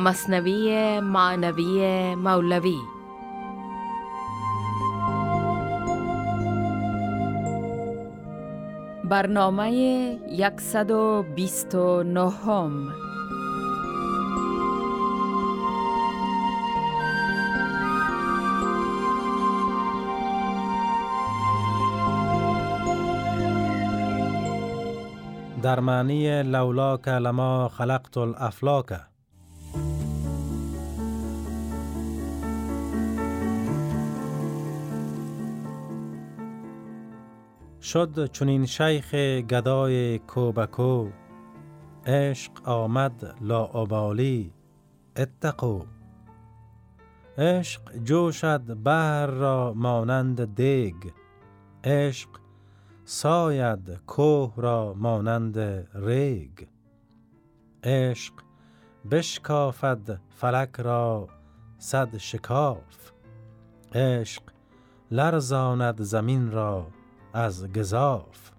مصنوی معنوی مولوی. برنامه 129 هم در معنی لولاک لما خلقت الافلاک. شد چونین شیخ گدای کوبکو. عشق آمد لاابالی اتقو عشق جوشد بحر را مانند دیگ. عشق ساید کوه را مانند ریگ. عشق بشکافد فلک را صد شکاف. عشق لرزاند زمین را از گذاف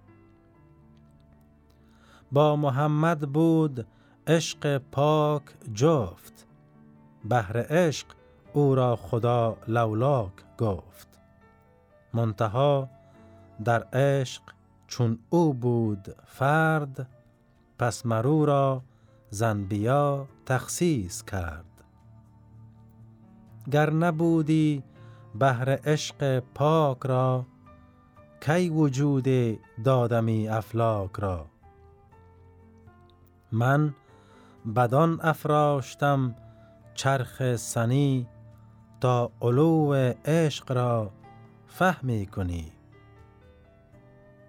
با محمد بود عشق پاک جفت بهر عشق او را خدا لولاک گفت. منتها در عشق چون او بود فرد پس مرو را زنبیا تخصیص کرد. گر نبودی بهر عشق پاک را کی وجود دادمی افلاک را؟ من بدان افراشتم چرخ سنی تا علو عشق را فهمی کنی.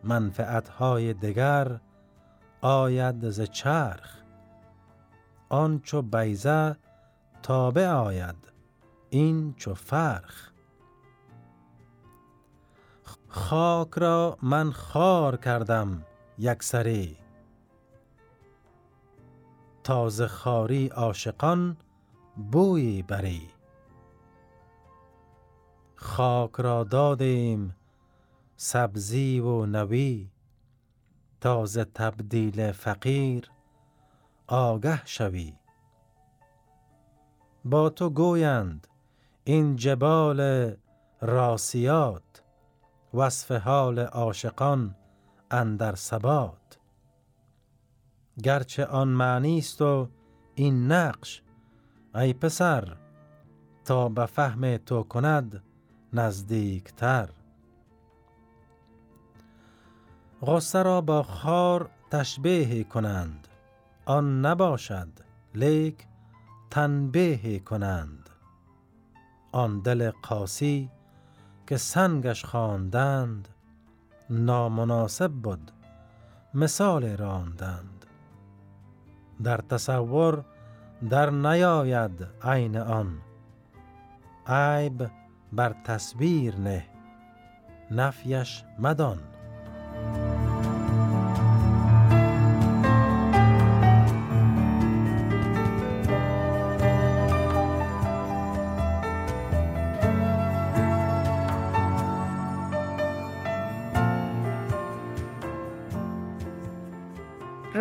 منفعتهای دگر آید ز چرخ آن چو بیزه تابع آید این چو فرخ. خاک را من خار کردم یک سری تازه خاری عاشقان بوی بری. خاک را دادیم سبزی و نوی تازه تبدیل فقیر آگه شوی. با تو گویند این جبال راسیات وصف حال عاشقان اندر ثبات. گرچه آن معنی است و این نقش ای پسر تا به فهم تو کند نزدیکتر. غصه را با خار تشبیه کنند آن نباشد لیک تنبیه کنند. آن دل قاسی که سنگش خواندند نامناسب بود مثال راندند. در تصور در نیاید عین آن. عیب بر تصویر نه نفیش مدان.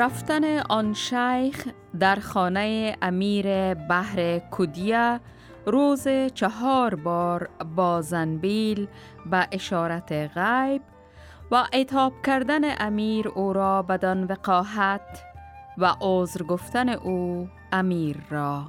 رفتن آن شیخ در خانه امیر بحر کودیا روز چهار بار با زنبیل به اشارت غیب و اتاب کردن امیر او را بدان وقاحت و عذر گفتن او امیر را.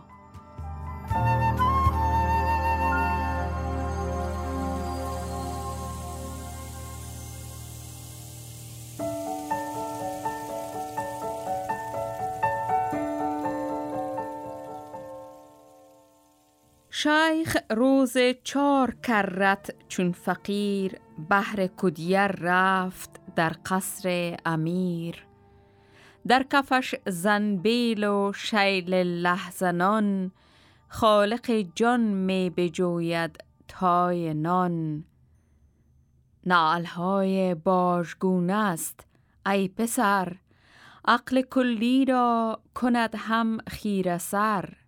شیخ روز چار کرت چون فقیر بهر کدیر رفت در قصر امیر. در کفش زنبیل و شیل لحزنان خالق جان می بجوید تای نان. نعلهای باژگونه است ای پسر عقل کلی را کند هم خیر سر.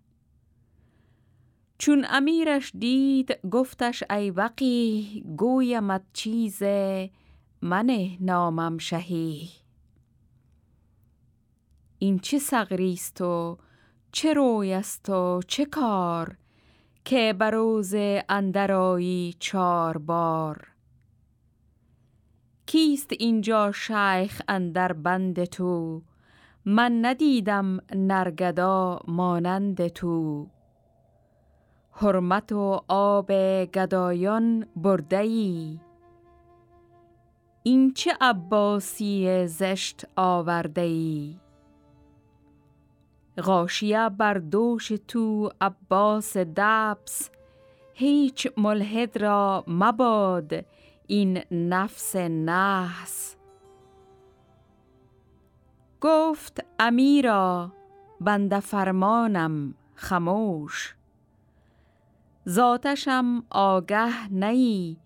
چون امیرش دید گفتش ای وقی گویمت چیز منه نامم شهی. این چه سغریست و چه روی است و چه کار که بروز اندرایی چار بار؟ کیست اینجا شیخ اندر بند تو؟ من ندیدم نرگدا مانند تو. حرمت و آب گدایان بردهی این چه عباسی زشت آورده ای غاشیه بر دوش تو عباس دبس هیچ ملحد را مباد این نفس نحس. گفت امیرا بنده فرمانم خموش. ذاتشم آگه نی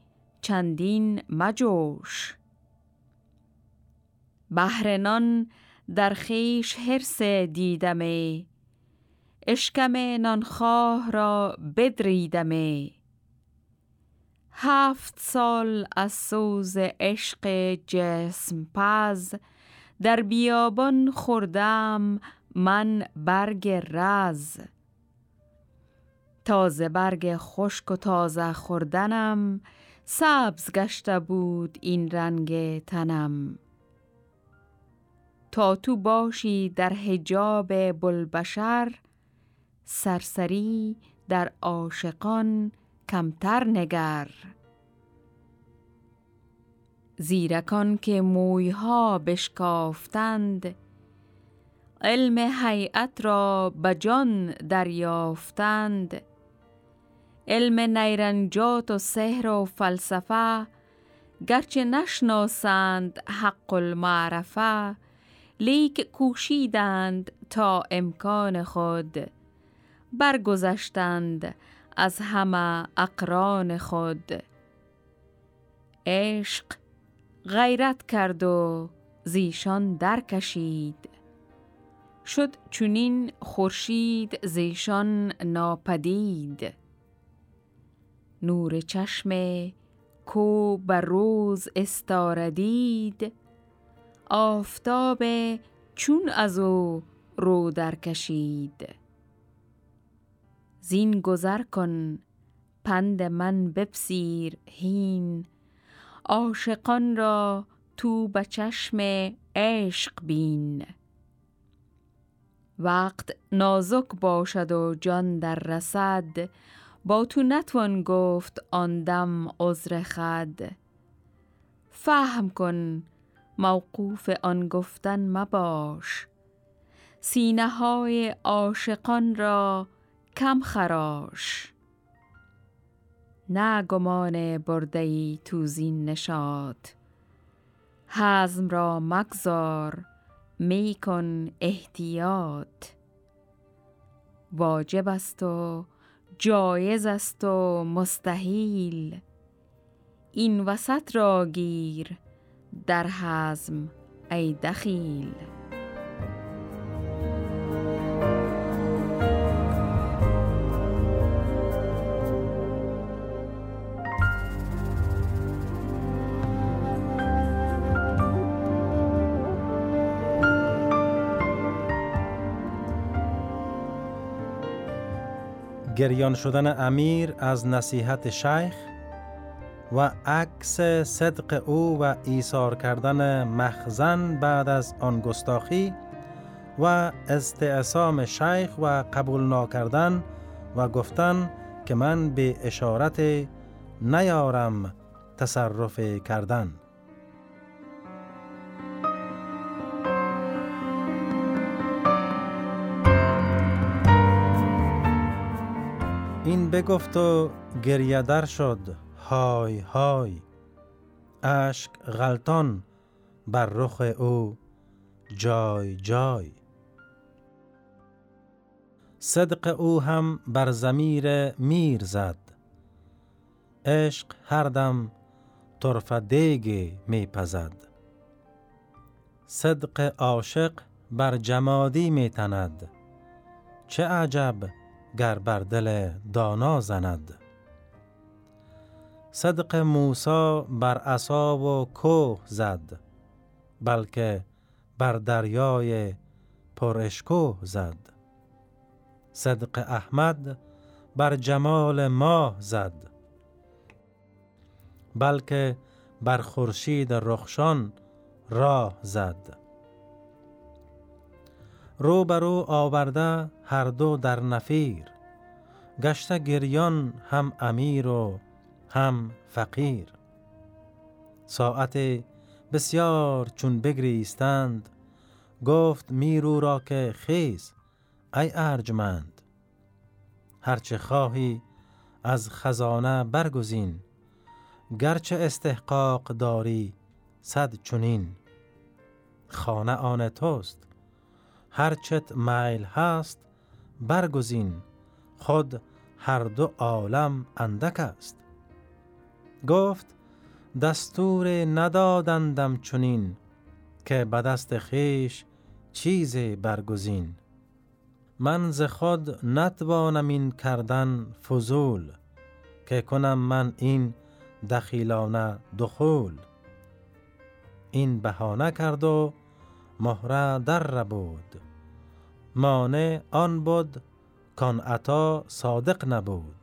چندین مجوش. بهرنان در خیش حرس دیدمه اشکم نانخواه را بدریدمه. هفت سال از سوز عشق جسم پز در بیابان خوردم من برگ رز. تازه برگ خشک و تازه خوردنم سبز گشته بود این رنگ تنم. تا تو باشی در حجاب بلبشر سرسری در عاشقان کمتر نگر. زیرکان که مویها بشکافتند علم حیعت را بجان دریافتند. علم نیرنجات و سحر و فلسفه گرچه نشناسند حق المعرفه لیک کوشیدند تا امکان خود برگذشتند از همه اقران خود. عشق غیرت کرد و زیشان درکشید. شد چونین خورشید زیشان ناپدید. نور چشم کو بر روز استاردید. آفتاب چون از او رو در کشید. زین گذر کن پند من بپسیر هین. عاشقان را تو به چشم عشق بین. وقت نازک باشد و جان در رسد. با تو نتوان گفت آن دم عذر خد فهم کن موقوف آن گفتن مباش. سینه های عاشقان را کم خراش. نه گمان بردهی تو زین نشاد حزم را مگذار می کن احتیاط. واجب است و جایز است و مستحیل. این وسط را گیر. در حزم ای دخیل. گریان شدن امیر از نصیحت شیخ و عکس صدق او و ایثار کردن مخزن بعد از آن گستاخی و استعصام شیخ و قبول ناکردن و گفتن که من به اشارت نیارم تصرف کردن. بگفت و گریه در شد. های های اشک غلطان بر رخ او جای جای. صدق او هم بر زمیر میر زد. عشق هر دم طرف دیگ می پزد. صدق عاشق بر جمادی می تند. چه عجب! گر بر دل دانا زند. صدق موسا بر عصا و کوه زد بلکه بر دریای پر اشکوه زد. صدق احمد بر جمال ماه زد بلکه بر خورشید رخشان راه زد. رو بر رو آورده هر دو در نفیر گشته گریان هم امیر و هم فقیر. ساعت بسیار چون بگریستند گفت میرو را که خیز ای ارجمند. هرچه خواهی از خزانه برگزین گرچه استحقاق داری صد چونین خانه آن توست هرچت میل هست برگزین. خود هر دو عالم اندک است. گفت دستور ندادندم چنین که به دست خیش چیز برگزین. من ز خود نتوانم این کردن فضول که کنم من این دخیلانه دخول. این بهانه کرد و مهره در بود مانع آن بود کان عطا صادق نبود.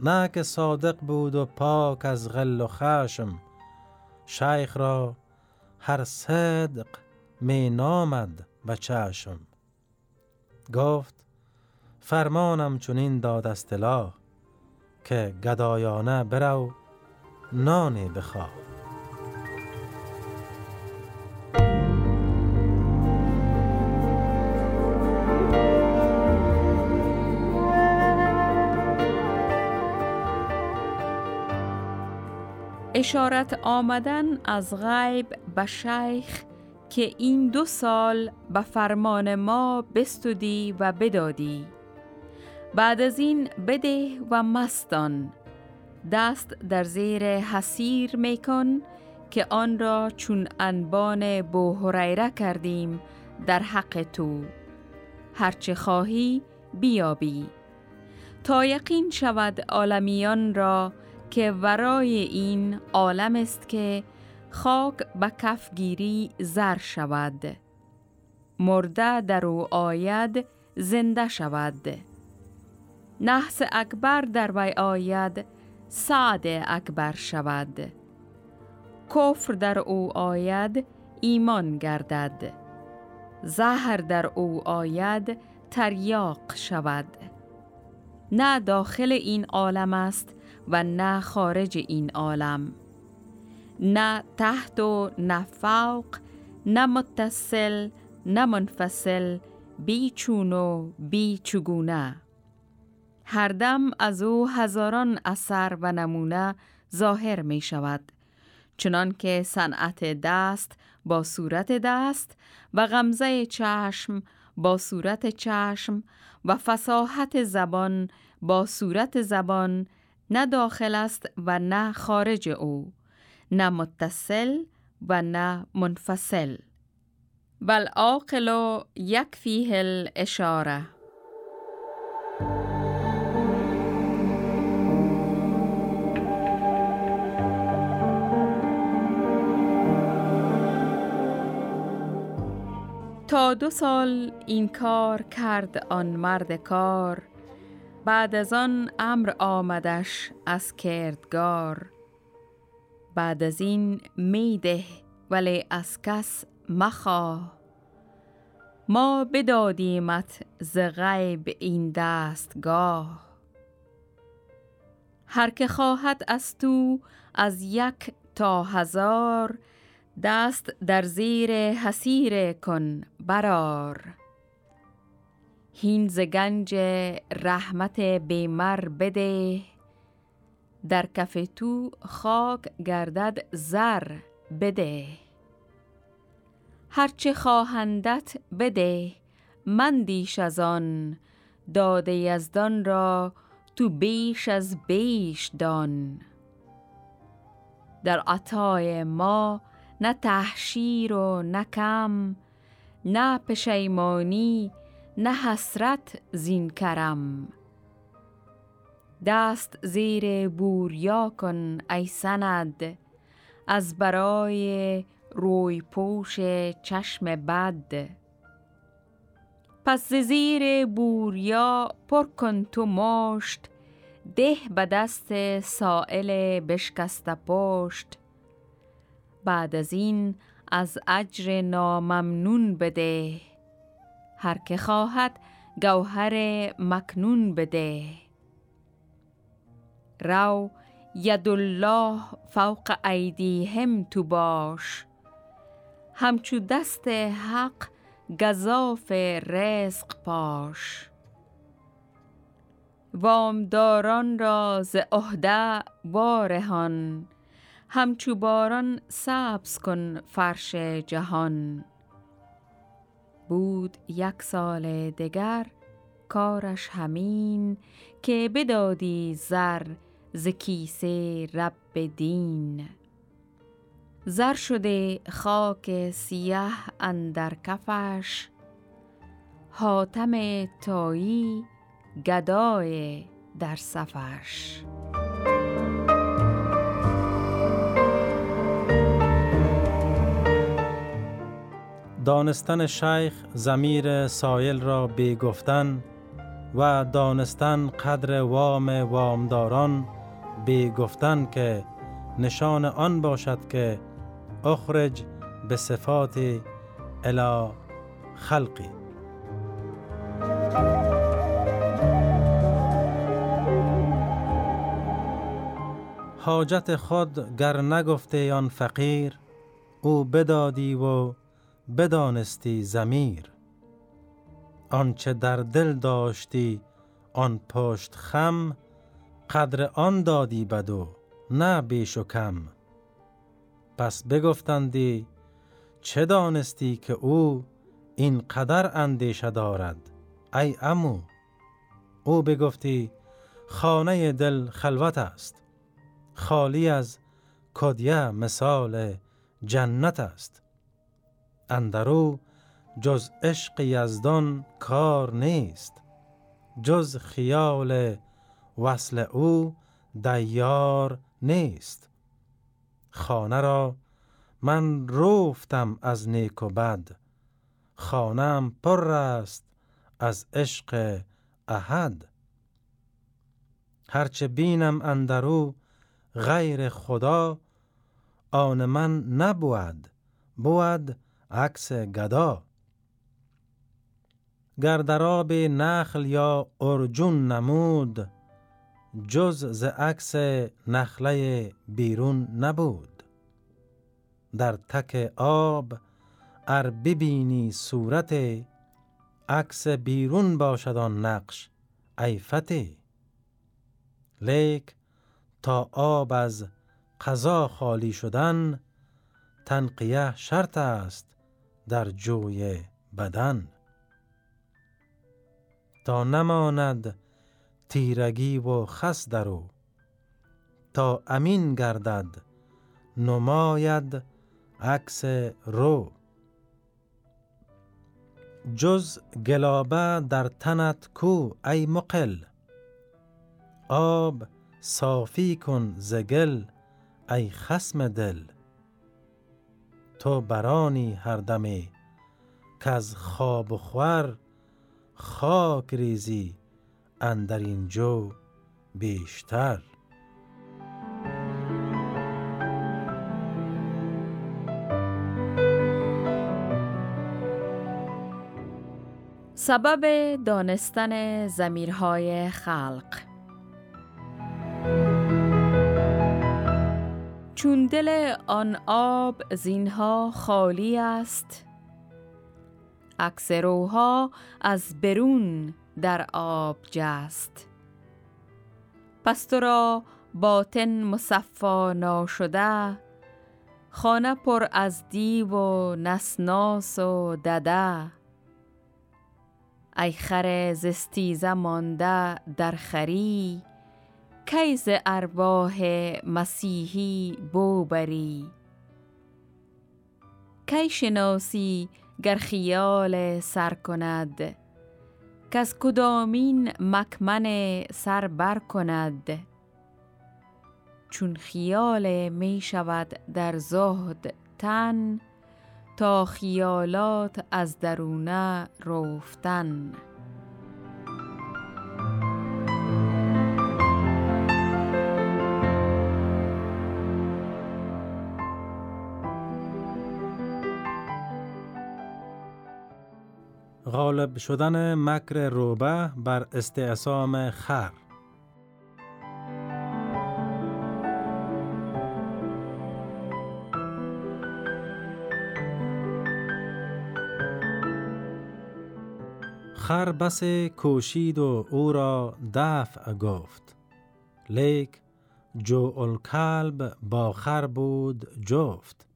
نه که صادق بود و پاک از غل و خشم شیخ را هر صدق می نامد به چشم. گفت فرمانم چنین داد اصطلاح که گدایانه برو نانی بخواه. اشارت آمدن از غیب به شیخ که این دو سال به فرمان ما بستودی و بدادی. بعد از این بده و مستان. دست در زیر حسیر میکن که آن را چون انبان بو هریره کردیم در حق تو. هرچه خواهی بیابی. تا یقین شود عالمیان را که ورای این عالم است که خاک به کفگیری زر شود. مرده در او آید زنده شود. نحس اکبر در وی آید سعد اکبر شود. کفر در او آید ایمان گردد. زهر در او آید تریاق شود. نه داخل این عالم است و نه خارج این عالم. نه تحت و نه فوق نه متصل نه منفصل بی چون و بی چگونه. هر دم از او هزاران اثر و نمونه ظاهر می شود. چنان که صنعت دست با صورت دست و غمزه چشم با صورت چشم و فساحت زبان با صورت زبان نه داخل است و نه خارج او نه متصل و نه منفصل. بل عاقل یکفیه الاشاره. تا دو سال این کار کرد آن مرد کار بعد از آن امر آمدش از کردگار. بعد از این میده ولی از کس مخواه. ما بدادیمت ز غیب این دستگاه. هر که خواهد از تو از یک تا هزار دست در زیر حسیر کن برار هین ز گنج رحمت بیمر بده. در کف تو خاک گردد زر بده. هرچه خواهندت بده من دیش از آن. داده یزدان را تو بیش از بیش دان. در عطای ما نه تحشیر و نه کم نه پشیمانی نه حسرت زین کرم. دست زیر بوریا کن ای سند از برای روی پوش چشم بد. پس زیر بوریا پر کن تو مشت ده به دست سائل بشکسته پشت. بعد از این از اجر ناممنون بده. هر که خواهد گوهر مکنون بده. رو الله فوق ایدیهم تو باش. همچو دست حق گذاف رزق پاش. وامداران را ز عهده وارهان. همچو باران سبز کن فرش جهان. بود یک سال دگر کارش همین که بدادی زر ز کیسه رب دین. زر شده خاک سیه اندر کفش حاتم تایی گدای در صفش. دانستن شیخ زمیر سایل را گفتن و دانستن قدر وام وامداران گفتن که نشان آن باشد که اخرج به صفات الا خلقی. حاجت خود گر نگفته آن فقیر او بدادی و بدانستی زمیر آنچه در دل داشتی آن پشت خم قدر آن دادی بدو نه بیش و کم. پس بگفتندی چه دانستی که او این قدر اندیشه دارد ای امو او بگفتی خانه دل خلوت است. خالی از کدیه مثال جنت است. اندرو جز عشق یزدان کار نیست جز خیال وصل او دیار نیست. خانه را من روفتم از نیک و بد خانم پر است از عشق احد. هرچه بینم اندرو غیر خدا آن من نبود بود عکس گدا. گردراب نخل یا ارجون نمود جز ز عکس نخله بیرون نبود. در تک آب ار ببینی صورت عکس بیرون باشد آن نقش ای فتی لیک تا آب از قضا خالی شدن تنقیه شرط است. در جوی بدن. تا نماند تیرگی و خس درو تا امین گردد نماید عکس رو. جز گلابه در تنت کو ای مقل آب صافی کن زگل ای خسم دل. تو برانی هر دمی که از خواب و خور خاک ریزی اندر این جو بیشتر. سبب دانستن زمیرهای خلق. چون دل آن آب زینها خالی است عکس روها از برون در آب جست. پس تو را باطن مصفا ناشده خانه پر از دیو و نسناس و دده. ای خر زستیزه مانده در خری کیز ارواح مسیحی بوبری. کی شناسی گر خیال سر کند؟ کس کدامین مکمن سر بر کند؟ چون خیال می شود در زهد تن تا خیالات از درونه روفتن غالب شدن مکر روبه بر استعصام خر. خر بس کوشید و او را دفع گفت. لیک جو الکلب با خر بود جفت.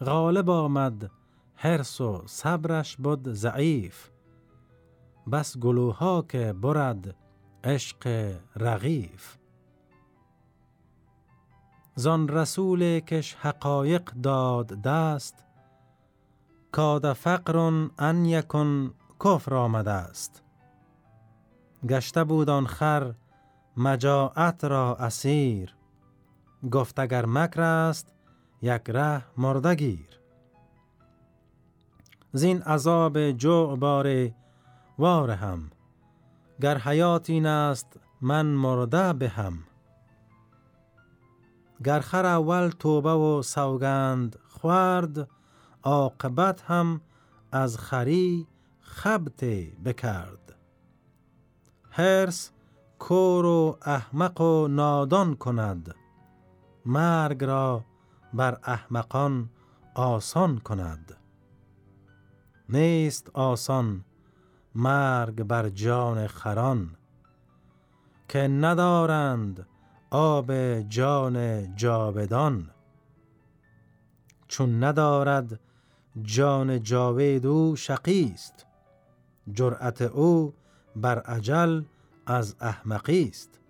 غالب آمد حرس و صبرش بود ضعیف. بس گلوها که برد عشق رغیف. زان رسول کش حقایق داد دست کاد فقر ان یکن کفر آمده است. گشته بود آن خر مجاعت را اسیر گفت اگر مکر است یک ره مردگیر. زین عذاب جوع باره وار هم گر حیات این است من مرده به گر خر اول توبه و سوگند خورد عاقبت هم از خری خبت بکرد. هرس کور و احمق و نادان کند مرگ را بر احمقان آسان کند. نیست آسان مرگ بر جان خران. که ندارند آب جان جاودان. چون ندارد جان جاوید او شقی است جرأت او بر عجل از احمقی است.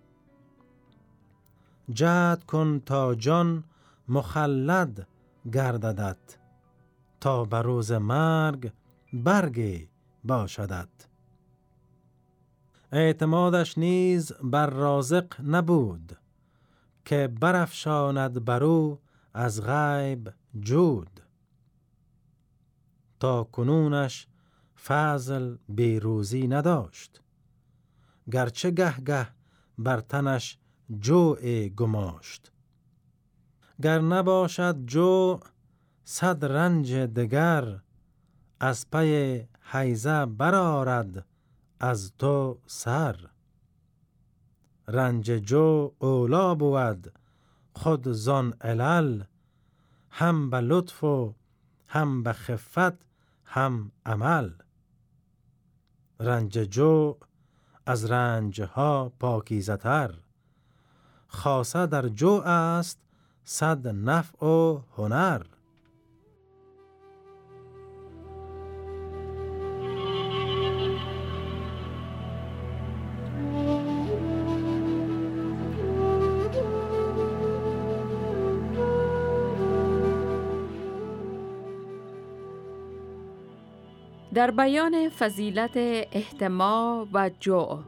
جهد کن تا جان مخلد گرددد تا بر روز مرگ برگی باشدد اعتمادش نیز بر رازق نبود که برافشاند بر او از غیب جود. تا کنونش فضل بیروزی نداشت گرچه گه گه بر تنش جوع گماشت. گر نباشد جو صد رنج دگر از پی حیزه برارد از تو سر. رنج جو اولا بود خود زان علل هم به لطف و هم به خفت هم عمل. رنج جو از رنج ها پاکیزتر خاصه در جو است صد نفع و هنر. در بیان فضیلت احتما و جو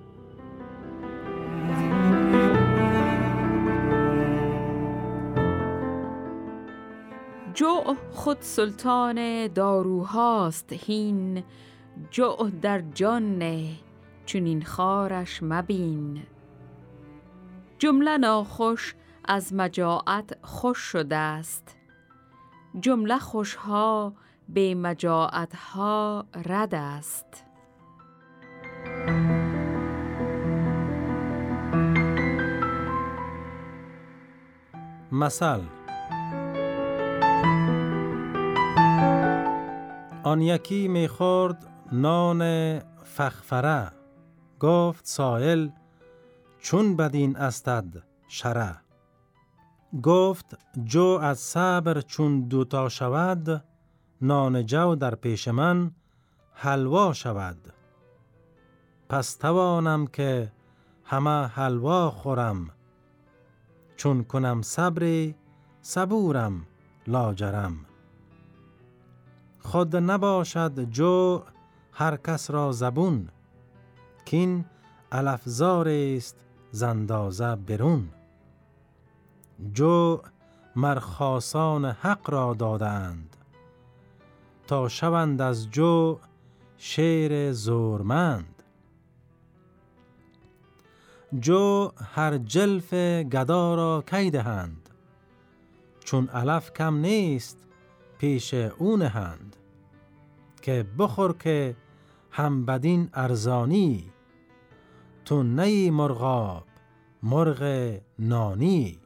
جو خود سلطان داروهاست هین جو در جان نه چون این خارش مبین. جمله ناخوش از مجاعت خوش شده است. جمله خوشها به مجاعت ها رد است. مثل. آن یکی می‌خورد نان فخفره. گفت سائل چون بدین استد شره. گفت جو از صبر چون دوتا شود نان جو در پیش من حلوا شود. پس توانم که همه حلوا خورم. چون کنم صبری صبورم لاجرم. خود نباشد جو هر کس را زبون کین الافزار است زندازه برون. جو مرخاسان حق را دادند تا شوند از جو شیر زورمند. جو هر جلف گدا را کی دهند؟ چون علف کم نیست پیش هند که بخور که هم بدین ارزانی تو نی مرغاب مرغ نانی.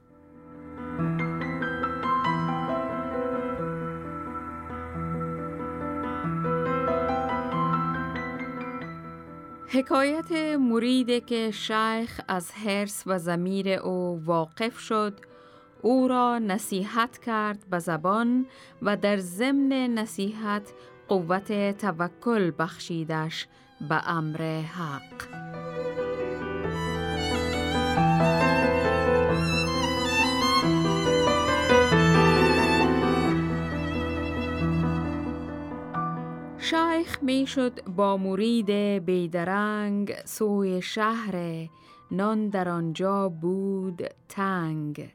حکایت مرید که شیخ از حرس و زمیر او واقف شد او را نصیحت کرد به زبان و در ضمن نصیحت قوت توکل بخشیدش به امر حق. شیخ می شد با مرید بیدرنگ سوی شهر نان در آنجا بود تنگ.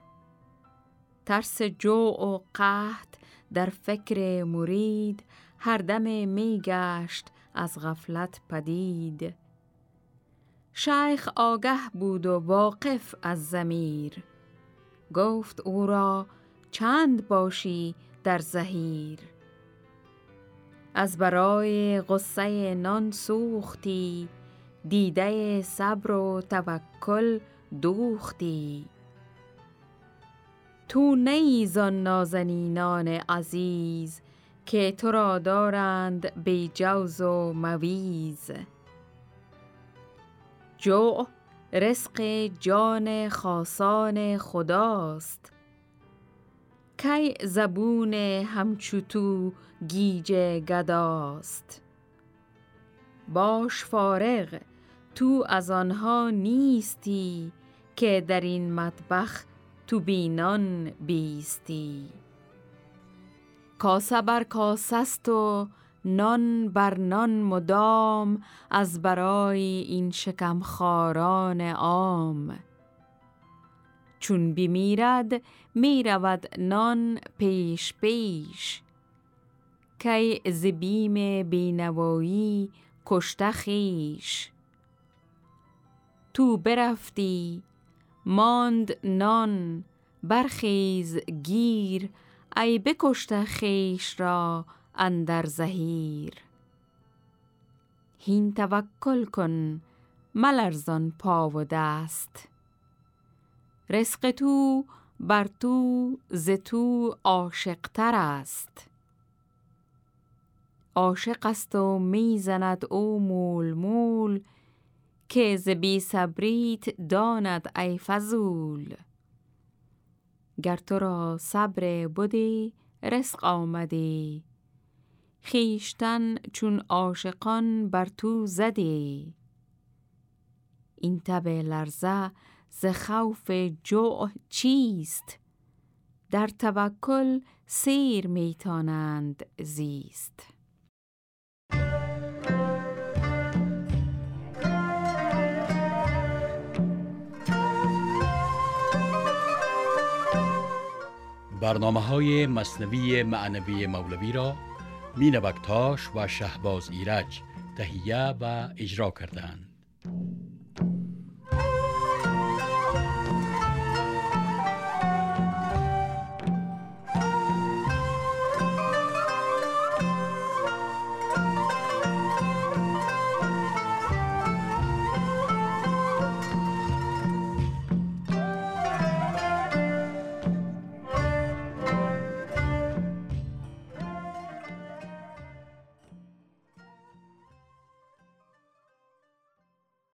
ترس جو و قحط در فکر مرید هر دم می گشت از غفلت پدید. شیخ آگه بود و واقف از زمیر گفت او را چند باشی در زهیر؟ از برای غصه نان سوختی دیده صبر و توکل دوختی. تو نیزان نازنینان عزیز که تو را دارند بی جوز و مویز. جو رزق جان خاصان خداست کی زبون همچوتو گیج گداست؟ باش فارغ تو از آنها نیستی که در این مطبخ تو بینان بیستی. کاسه بر کاسست و نان بر نان مدام از برای این شکم خاران عام. چون بمیرد می رود نان پیش پیش. کی زبیم بینوایی کشته خیش تو برفتی ماند نان برخیز گیر ای بکشته خیش را اندر زهیر. هین توکل کن ملرزان پا و دست. رزق تو بر تو ز تو عاشقتر است. عاشق است و می‌زند او مول مول که ز بی صبریت داند ای فضول. گر تو را صبر بودی رزق آمدی. خیشتن چون عاشقان بر تو زدی. این تب لرزه ز خوف جوع چیست در توکل سیر میتانند زیست برنامه های مصنوی معنوی مولوی را مینوکتاش و شهباز ایرج تهیه و اجرا کردند.